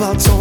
about so